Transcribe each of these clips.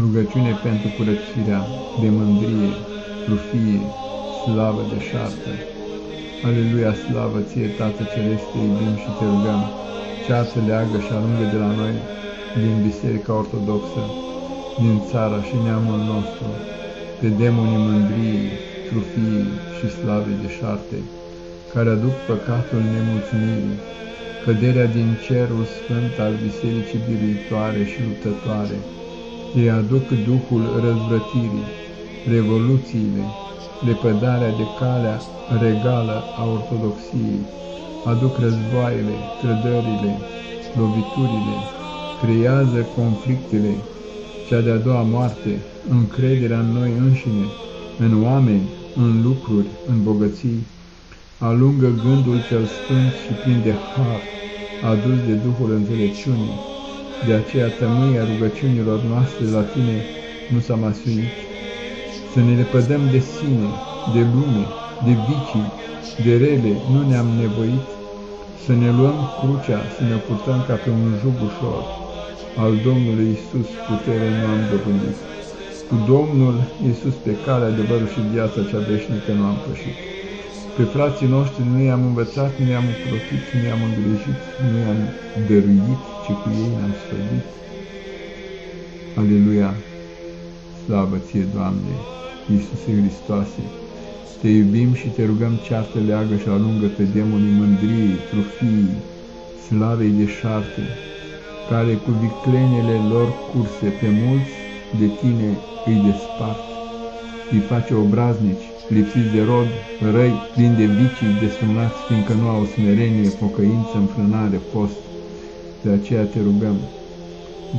Rugăciune pentru curățirea de mândrie, trufie, slavă de șartă. Aleluia, slavă ție, Tată Celeste, te iubim și te rugăm, ceasă leagă și alungă de la noi, din Biserica Ortodoxă, din țara și neamul nostru, pe demonii mândriei, trufiei și slave de șarte, care aduc păcatul nemulțumirii, căderea din cerul sfânt al Bisericii biruitoare și luptătoare, ei aduc duhul răzvrătirii, revoluțiile, lepădarea de calea regală a ortodoxiei, aduc războaiele, trădările, loviturile, creează conflictele, cea de-a doua moarte, încrederea în noi înșine, în oameni, în lucruri, în bogății, alungă gândul cel sfânt și plin de har, adus de Duhul înțelepciunii, de aceea tămâia rugăciunilor noastre la tine nu s-a masuit. Să ne lepădăm de sine, de lume, de vicii, de rele, nu ne-am nevoit. Să ne luăm crucea, să ne purtăm ca pe un jug ușor. Al Domnului Isus putere nu am dobândit. Cu Domnul Isus pe calea adevărul și viața cea veșnică nu am pășit. Pe frații noștri nu i-am învățat, nu i-am ocrotit, nu i-am îngrijit, nu i-am dăruit, ci cu ei ne-am sfădit. Aleluia! Slavă ție, Doamne, Iisuse Hristoase! Te iubim și te rugăm ceartă leagă și alungă pe demonii mândriei, trufiei, slavei de șarte, care cu viclenele lor curse pe mulți de tine îi despart, îi face obraznici, lipsiți de rod, răi, plini de vicii, desfrânați, fiindcă nu au smerenie, pocăință, înfrânare, post. De aceea te rugăm,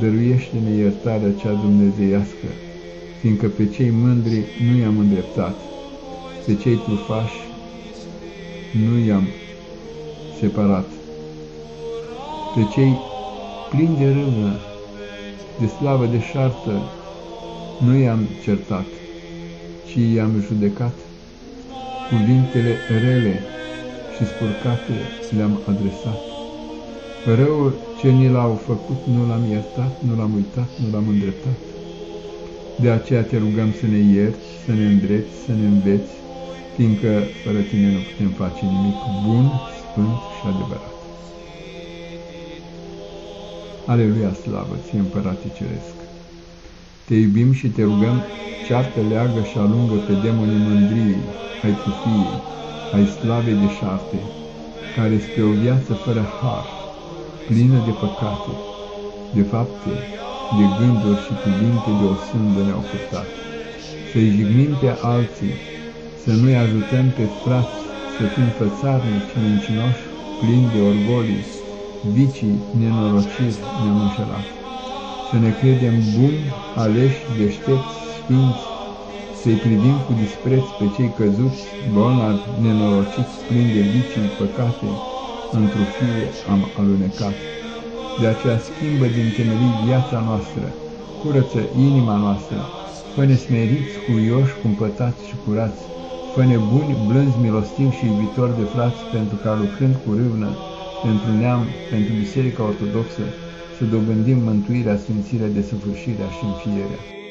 dăruiește-ne iertarea cea dumnezeiască, fiindcă pe cei mândri nu i-am îndreptat, pe cei trufași nu i-am separat, pe cei plini de râvnă, de slavă de șartă, nu i-am certat, ci i-am judecat. Cuvintele rele și spurcate le-am adresat. Răul ce ni l-au făcut nu l-am iertat, nu l-am uitat, nu l-am îndreptat. De aceea te rugăm să ne ierți, să ne îndrepți, să ne înveți, fiindcă fără tine nu putem face nimic bun, sfânt și adevărat. Aleluia, slavă ție, Împărate Ceresc! Te iubim și te rugăm, ceartă leagă și alungă pe demonii mândriei, ai tufiei, ai slavei de șarte, care spre o viață fără har, plină de păcate, de fapte, de gânduri și cuvinte de o sândă ne-au purtat. Să-i jignim pe alții, să nu-i ajutăm pe frați, să fim fățarnici, mincinoși, plini de orgolii, vicii, nenorociri ne-am înșelat. Să ne credem buni, aleși, deștepți, sfinți, să-i privim cu dispreț pe cei căzuți, bolnavi, nenorociți, plini de vicii, păcate, într-o fie am alunecat. De aceea schimbă din temelii viața noastră, curăță inima noastră, fă-ne smeriți, curioși, cumpătați și curați, fă-ne buni, blânzi, milostivi și iubitori de frați, pentru ca lucrând cu râvnă, pentru neam, pentru Biserica Ortodoxă, să dobândim mântuirea, sfințirea, desăvârșirea și înfierea.